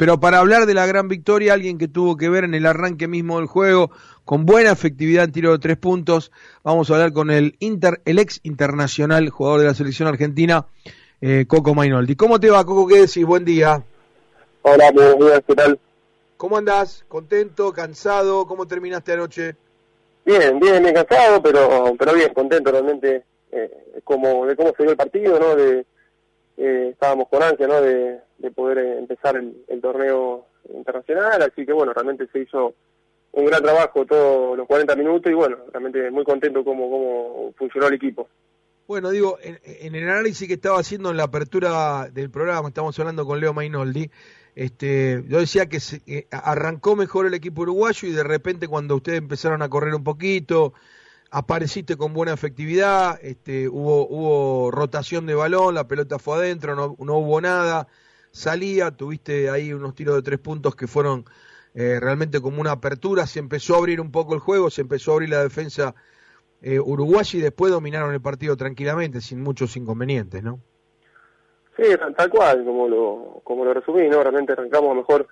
pero para hablar de la gran victoria, alguien que tuvo que ver en el arranque mismo del juego, con buena efectividad en tiro de tres puntos, vamos a hablar con el, inter, el ex internacional, jugador de la selección argentina, eh, Coco Mainoldi. ¿Cómo te va, Coco? ¿Qué decís? Buen día. Hola, buenos días, ¿qué tal? ¿Cómo andás? ¿Contento? ¿Cansado? ¿Cómo terminaste anoche? Bien, bien, bien cansado, pero pero bien, contento realmente eh, como de cómo se dio el partido, ¿no? De, eh, estábamos con ansia, ¿no? De, de poder eh, empezar el, torneo internacional, así que bueno, realmente se hizo un gran trabajo todos los 40 minutos y bueno, realmente muy contento cómo, cómo funcionó el equipo. Bueno, digo, en, el análisis que estaba haciendo en la apertura del programa, estamos hablando con Leo Mainoldi, este, yo decía que se, arrancó mejor el equipo uruguayo y de repente cuando ustedes empezaron a correr un poquito, apareciste con buena efectividad, este, hubo, hubo rotación de balón, la pelota fue adentro, no, no hubo nada, salía, tuviste ahí unos tiros de tres puntos que fueron eh, realmente como una apertura, se empezó a abrir un poco el juego, se empezó a abrir la defensa eh, uruguaya y después dominaron el partido tranquilamente, sin muchos inconvenientes, ¿no? Sí, tal cual, como lo, como lo resumí, ¿no? Realmente arrancamos mejor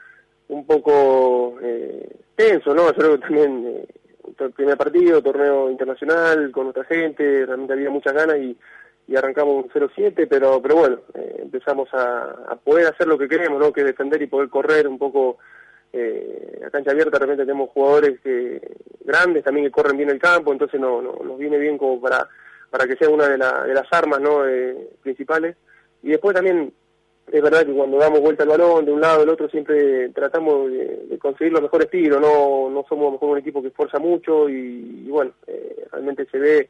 un poco eh, tenso, ¿no? Yo creo que también eh, primer partido, torneo internacional, con nuestra gente, realmente había muchas ganas y arrancamos un 0-7, pero, pero bueno, eh, empezamos a, poder hacer lo que queremos, ¿no? que es defender y poder correr un poco eh, a cancha abierta. De repente tenemos jugadores que, grandes también que corren bien el campo, entonces no, no, nos viene bien como para, para que sea una de, de las armas ¿no? Eh, principales. Y después también es verdad que cuando damos vuelta al balón de un lado al otro siempre tratamos de, conseguir los mejores tiros, no, no somos mejor un equipo que esfuerza mucho y, bueno, eh, realmente se ve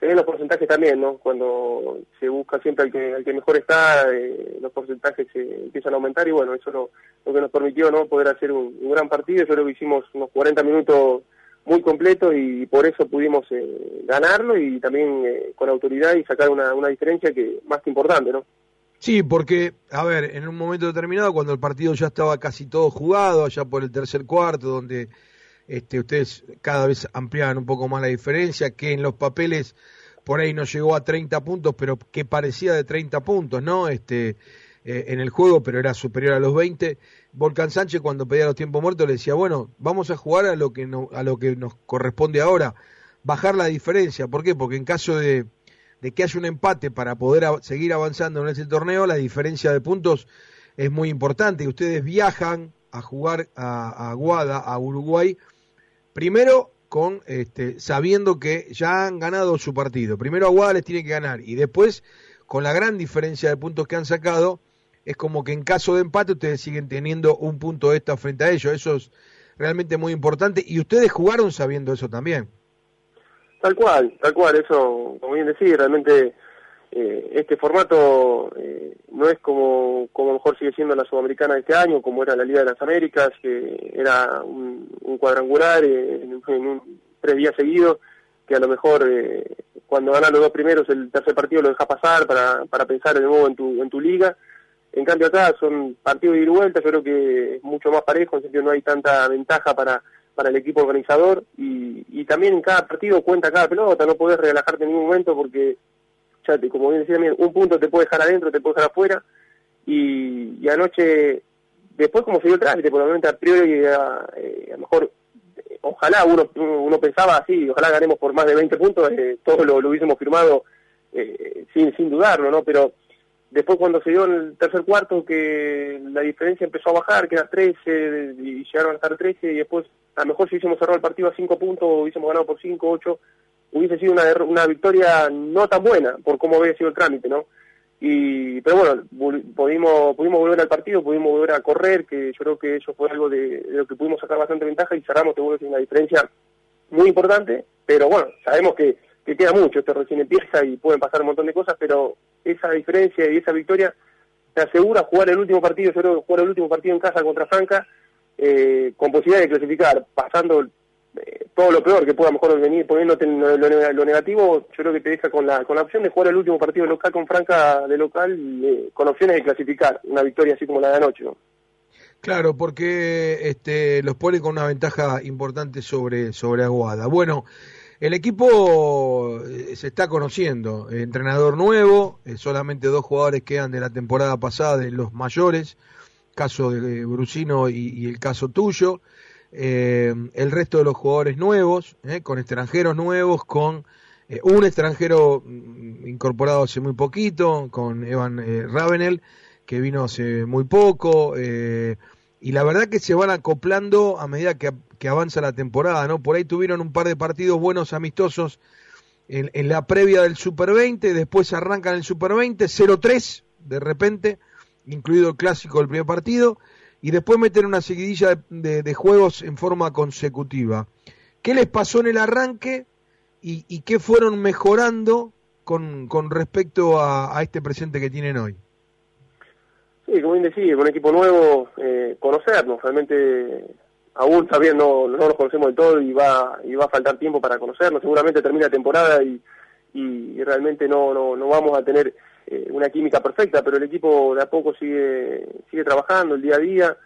se ven los porcentajes también, ¿no? Cuando se busca siempre al que, al que mejor está, eh, los porcentajes se empiezan a aumentar y bueno, eso lo, lo que nos permitió, ¿no? Poder hacer un, gran partido. Yo creo que hicimos unos 40 minutos muy completos y por eso pudimos eh, ganarlo y también eh, con autoridad y sacar una, una diferencia que más que importante, ¿no? Sí, porque, a ver, en un momento determinado, cuando el partido ya estaba casi todo jugado, allá por el tercer cuarto, donde este, ustedes cada vez ampliaban un poco más la diferencia, que en los papeles por ahí no llegó a 30 puntos, pero que parecía de 30 puntos, ¿no? Este, eh, en el juego, pero era superior a los 20. Volcán Sánchez cuando pedía los tiempos muertos le decía, bueno, vamos a jugar a lo que, no, a lo que nos corresponde ahora, bajar la diferencia. ¿Por qué? Porque en caso de, de que haya un empate para poder seguir avanzando en ese torneo, la diferencia de puntos es muy importante. Ustedes viajan a jugar a, a Aguada, a Uruguay, primero con este, sabiendo que ya han ganado su partido. Primero Aguada les tiene que ganar y después con la gran diferencia de puntos que han sacado es como que en caso de empate ustedes siguen teniendo un punto extra frente a ellos. Eso es realmente muy importante y ustedes jugaron sabiendo eso también. Tal cual, tal cual, eso, como bien decís, realmente eh, este formato eh, no es como, como mejor sigue siendo la Sudamericana este año, como era la Liga de las Américas, que era un, cuadrangular eh, en, un, tres días seguidos, que a lo mejor cuando ganan los dos primeros el tercer partido lo deja pasar para, para pensar de nuevo en tu, en tu liga. En cambio acá son partidos de ir y vuelta, yo creo que es mucho más parejo, en sentido no hay tanta ventaja para, para el equipo organizador y, y también en cada partido cuenta cada pelota, no podés relajarte en ningún momento porque como bien decía un punto te puede dejar adentro, te puede dejar afuera, y, anoche, después como se dio el trámite, probablemente a priori, a, eh, a lo mejor, eh, ojalá uno, uno pensaba así, ojalá ganemos por más de 20 puntos, eh, todos lo, hubiésemos firmado sin, sin dudarlo, ¿no? Pero después cuando se dio en el tercer cuarto que la diferencia empezó a bajar, que era 13 y llegaron a estar 13 y después a lo mejor si hubiésemos cerrado el partido a 5 puntos hubiésemos ganado por 5, 8, hubiese sido una, una victoria no tan buena por cómo había sido el trámite, ¿no? Y, pero bueno, pudimos, pudimos volver al partido, pudimos volver a correr, que yo creo que eso fue algo de, lo que pudimos sacar bastante ventaja y cerramos, te vuelvo a decir, una diferencia muy importante, pero bueno, sabemos que, que queda mucho, esto recién empieza y pueden pasar un montón de cosas, pero esa diferencia y esa victoria te asegura jugar el último partido, yo creo que jugar el último partido en casa contra Franca, eh, con posibilidad de clasificar, pasando eh, todo lo peor que pueda mejor venir poniéndote en lo, negativo, yo creo que te deja con la, con la opción de jugar el último partido local con Franca de local, eh, con opciones de clasificar, una victoria así como la de anoche. ¿no? Claro, porque este, los pone con una ventaja importante sobre, sobre Aguada. Bueno, el equipo eh, se está conociendo, entrenador nuevo, solamente dos jugadores quedan de la temporada pasada de los mayores, caso de Brusino y, el caso tuyo, eh, el resto de los jugadores nuevos, eh, con extranjeros nuevos, con eh, un extranjero mm, incorporado hace muy poquito, con Evan Ravenel, que vino hace muy poco, y la verdad que se van acoplando a medida que, avanza la temporada, ¿no? Por ahí tuvieron un par de partidos buenos, amistosos, en, la previa del Super 20, después arrancan el Super 20, 0-3, de repente, incluido el clásico del primer partido, y después meten una seguidilla de, juegos en forma consecutiva. ¿Qué les pasó en el arranque y, qué fueron mejorando con respecto a, este presente que tienen hoy? Sí, como bien decía, con un equipo nuevo, eh, conocernos, realmente aún sabiendo no, no nos conocemos del todo y va, y va a faltar tiempo para conocernos, seguramente termina la temporada y, y realmente no, no, no vamos a tener eh, una química perfecta, pero el equipo de a poco sigue, sigue trabajando el día a día.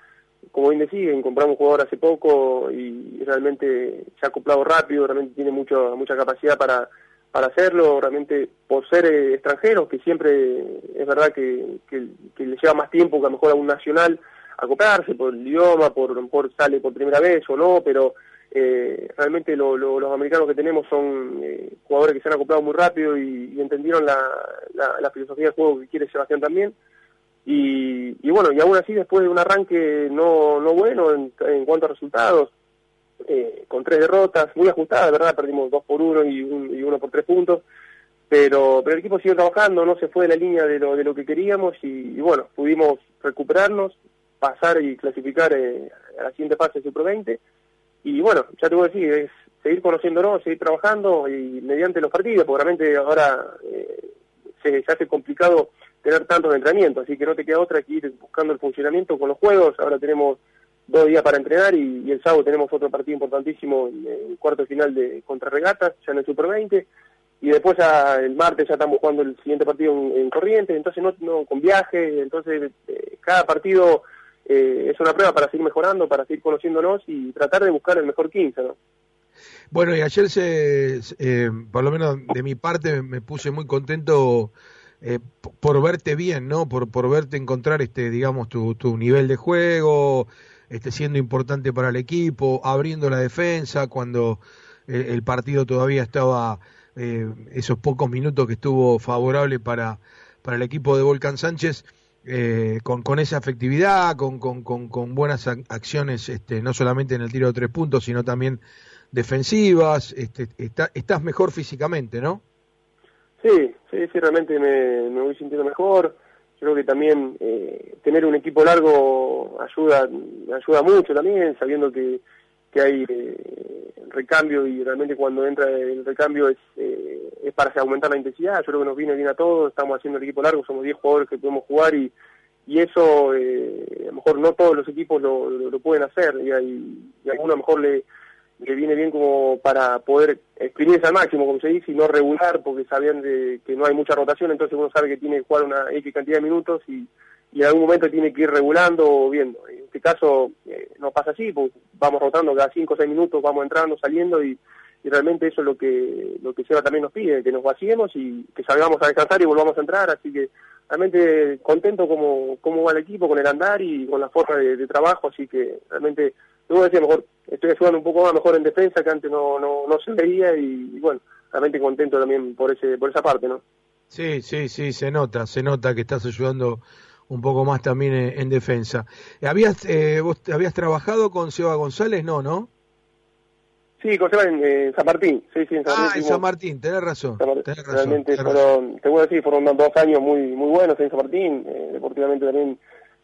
Como bien decía, compramos jugador hace poco y realmente se ha acoplado rápido, realmente tiene mucho, mucha capacidad para, para hacerlo, realmente por ser eh, extranjero, que siempre es verdad que, que, le lleva más tiempo que a lo mejor a un nacional acoplarse por el idioma, por, por sale por primera vez o no, pero eh, realmente los americanos que tenemos son eh, jugadores que se han acoplado muy rápido y, entendieron la, la, filosofía de juego que quiere Sebastián también. Y, y, bueno, y aún así después de un arranque no, no bueno en, en cuanto a resultados, eh, con tres derrotas, muy ajustadas, ¿verdad? Perdimos dos por uno y, y uno por tres puntos, pero, pero el equipo siguió trabajando, no se fue de la línea de lo, de lo que queríamos y, bueno, pudimos recuperarnos, pasar y clasificar eh, a la siguiente fase del Super 20 y bueno, ya te voy a decir, es seguir conociéndonos, seguir trabajando y mediante los partidos, porque realmente ahora eh, se, hace complicado tener tantos entrenamientos, así que no te queda otra que ir buscando el funcionamiento con los juegos. Ahora tenemos dos días para entrenar y, el sábado tenemos otro partido importantísimo en el cuarto final de contra regatas, ya en el Super 20 y después ya, el martes ya estamos jugando el siguiente partido en, Corrientes, entonces no, con viaje, entonces eh, cada partido eh, es una prueba para seguir mejorando, para seguir conociéndonos y tratar de buscar el mejor 15, ¿no? Bueno, y ayer se, eh, por lo menos de mi parte, me puse muy contento eh, por verte bien, ¿no? Por, por verte encontrar, este, digamos, tu, tu nivel de juego, este, siendo importante para el equipo, abriendo la defensa cuando el partido todavía estaba, esos pocos minutos que estuvo favorable para, para el equipo de Volcán Sánchez eh, con, con esa efectividad, con, con, con, buenas acciones, este, no solamente en el tiro de tres puntos, sino también defensivas. Este, estás mejor físicamente, ¿no? Sí, sí, sí, realmente me, me voy sintiendo mejor. Creo que también eh, tener un equipo largo ayuda, ayuda mucho también, sabiendo que, que hay eh, recambio y realmente cuando entra el recambio es, eh, es para aumentar la intensidad. Yo creo que nos viene bien a todos, estamos haciendo el equipo largo, somos 10 jugadores que podemos jugar y, y eso eh, a lo mejor no todos los equipos lo, lo, pueden hacer y, hay, y alguno a lo mejor le, le viene bien como para poder exprimirse al máximo, como se dice, y no regular porque sabían de, que no hay mucha rotación, entonces uno sabe que tiene que jugar una X cantidad de minutos y y en algún momento tiene que ir regulando o viendo. En este caso eh, no pasa así, pues vamos rotando cada 5 o 6 minutos, vamos entrando, saliendo y, realmente eso es lo que lo que Seba también nos pide, que nos vaciemos y que salgamos a descansar y volvamos a entrar, así que realmente contento como cómo va el equipo con el andar y con la forma de, trabajo, así que realmente, luego decía, mejor estoy ayudando un poco más mejor en defensa que antes no, no, no se veía y, bueno, realmente contento también por ese por esa parte, ¿no? Sí, sí, sí, se nota, se nota que estás ayudando un poco más también en, defensa. ¿Habías, eh, ¿Vos habías trabajado con Seba González? No, ¿no? Sí, con Seba en, San Martín. Sí, sí, en San ah, en San Martín, tenés razón. tenés realmente fueron, te voy a decir, fueron dos años muy muy buenos en San Martín. Eh, deportivamente también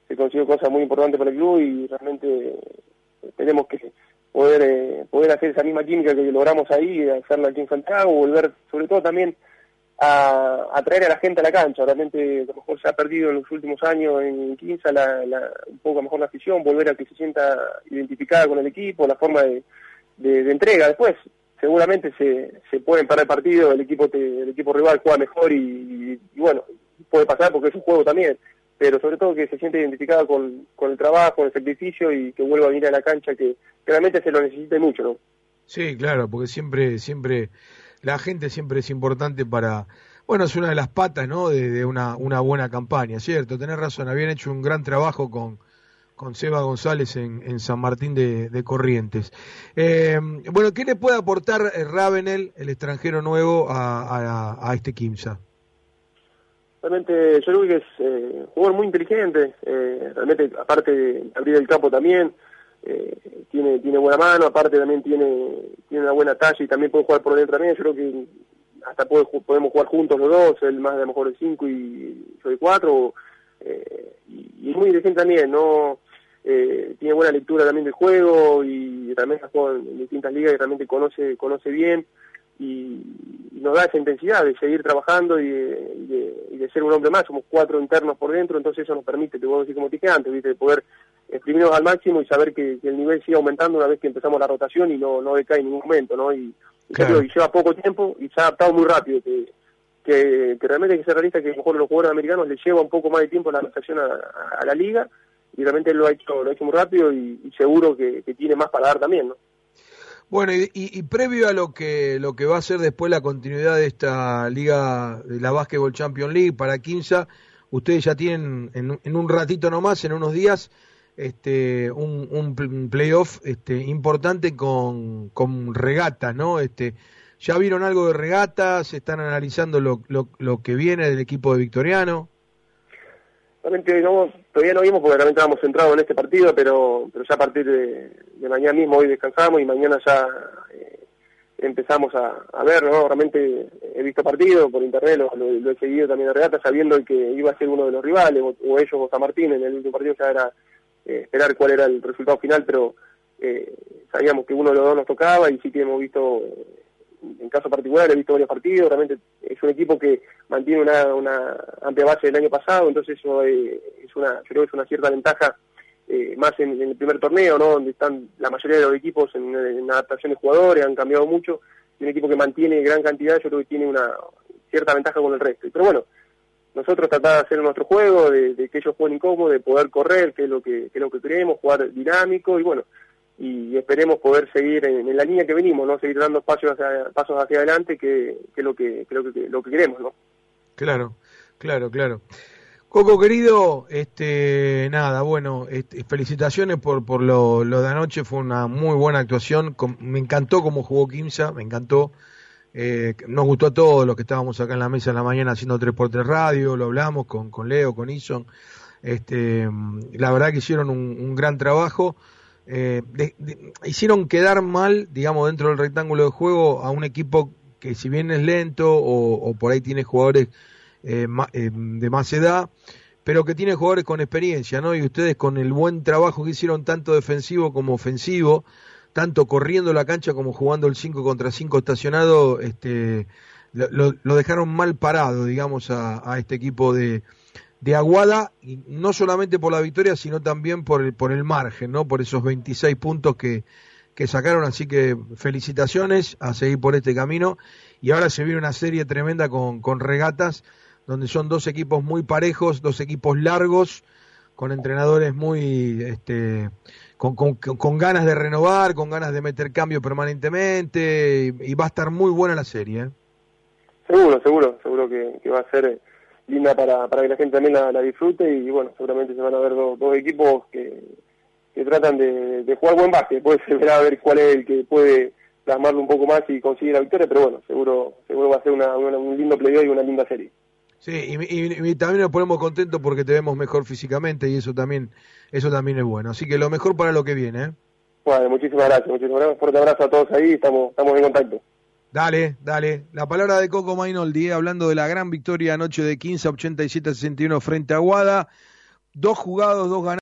se consiguió cosas muy importantes para el club y realmente tenemos que poder eh, poder hacer esa misma química que logramos ahí, hacerla aquí en Santiago, volver sobre todo también a atraer a la gente a la cancha. Realmente, a lo mejor se ha perdido en los últimos años en Quinza la, la, un poco mejor la afición, volver a que se sienta identificada con el equipo, la forma de, de, entrega. Después, seguramente se, se pueden parar el partido, el equipo, el equipo rival juega mejor y, bueno, puede pasar porque es un juego también. Pero sobre todo que se siente identificada con, con el trabajo, el sacrificio y que vuelva a venir a la cancha, que, realmente se lo necesite mucho. Sí, claro, porque siempre, siempre la gente siempre es importante para, bueno, es una de las patas, ¿no? De, una, una buena campaña, ¿cierto? Tenés razón, habían hecho un gran trabajo con, con Seba González en, San Martín de, Corrientes. Eh, bueno, ¿qué le puede aportar Ravenel, el extranjero nuevo, a, este Kimsa? Realmente yo creo que es un jugador muy inteligente, realmente aparte de abrir el campo también, tiene tiene buena mano, aparte también tiene tiene una buena talla y también puede jugar por dentro también, yo creo que hasta podemos jugar juntos los dos, él más de lo mejor de 5 y yo de 4, eh, y, es muy inteligente también, ¿no? Eh, tiene buena lectura también del juego y también ha jugado en, distintas ligas y realmente conoce, conoce bien y, nos da esa intensidad de seguir trabajando y de, ser un hombre más, somos cuatro internos por dentro, entonces eso nos permite, te puedo decir como te dije antes, ¿viste? de poder exprimirnos al máximo y saber que, el nivel sigue aumentando una vez que empezamos la rotación y no, no decae en ningún momento, ¿no? Y, y, lleva poco tiempo y se ha adaptado muy rápido, que, que, realmente hay que ser realista que a lo mejor los jugadores americanos les lleva un poco más de tiempo la adaptación a, la liga y realmente lo ha hecho, lo ha hecho muy rápido y, seguro que, tiene más para dar también, ¿no? Bueno, y, previo a lo que lo que va a ser después la continuidad de esta liga, de la Basketball Champions League para Quinza, ustedes ya tienen en, en un ratito nomás, en unos días, este, un, un playoff este, importante con, con regatas, ¿no? Este, ¿Ya vieron algo de regatas? ¿Están analizando lo, lo que viene del equipo de Victoriano? Realmente no, todavía no vimos porque realmente estábamos centrados en este partido, pero, pero ya a partir de, mañana mismo hoy descansamos y mañana ya eh, empezamos a, a, ver, ¿no? Realmente he visto partidos por internet, lo, he seguido también de regata, sabiendo que iba a ser uno de los rivales, o, ellos o San Martín, en el último partido ya era eh, esperar cuál era el resultado final, pero eh, sabíamos que uno de los dos nos tocaba y sí que hemos visto, en caso particular, he visto varios partidos, realmente es un equipo que mantiene una, una amplia base del año pasado, entonces eso es una, yo creo que es una cierta ventaja eh, más en, el primer torneo, ¿no? donde están la mayoría de los equipos en, en adaptación de jugadores, han cambiado mucho, y un equipo que mantiene gran cantidad, yo creo que tiene una cierta ventaja con el resto. Pero bueno, nosotros tratar de hacer nuestro juego, de, que ellos jueguen incómodo, de poder correr, que es lo que, lo que queremos, jugar dinámico y bueno, y esperemos poder seguir en, la línea que venimos, no seguir dando pasos hacia, pasos hacia adelante, que, es lo que, creo que, lo que queremos, ¿no? Claro, claro, claro. Coco querido, este nada, bueno, este, felicitaciones por por lo, de anoche, fue una muy buena actuación, me encantó cómo jugó Kimsa, me encantó. Eh, nos gustó a todos los que estábamos acá en la mesa en la mañana haciendo 3x3 radio, lo hablamos con, con Leo, con Ison. Este, la verdad que hicieron un, gran trabajo. Eh, hicieron quedar mal, digamos, dentro del rectángulo de juego a un equipo que si bien es lento o, por ahí tiene jugadores eh, de más edad, pero que tiene jugadores con experiencia, ¿no? Y ustedes con el buen trabajo que hicieron tanto defensivo como ofensivo, tanto corriendo la cancha como jugando el 5 contra 5 estacionado, este, lo, dejaron mal parado, digamos, a, este equipo de, de, Aguada, y no solamente por la victoria, sino también por el, por el margen, ¿no? Por esos 26 puntos que, que sacaron, así que felicitaciones a seguir por este camino. Y ahora se viene una serie tremenda con, con regatas, donde son dos equipos muy parejos, dos equipos largos, con entrenadores muy este, con, con, con, ganas de renovar, con ganas de meter cambio permanentemente, y, va a estar muy buena la serie. ¿eh? Seguro, seguro, seguro que, va a ser linda para, para que la gente también la, disfrute y bueno, seguramente se van a ver dos, equipos que, que tratan de, jugar buen básquet, después se verá a ver cuál es el que puede plasmarlo un poco más y conseguir la victoria, pero bueno, seguro seguro va a ser una, un lindo playoff y una linda serie. Sí, y, también nos ponemos contentos porque te vemos mejor físicamente y eso también eso también es bueno. Así que lo mejor para lo que viene. ¿eh? Bueno, muchísimas gracias, muchísimas gracias. Fuerte abrazo a todos ahí, estamos, estamos en contacto. Dale, dale. La palabra de Coco Mainoldi, hablando de la gran victoria anoche de 15 a 87 a 61 frente a Aguada. Dos jugados, dos ganados.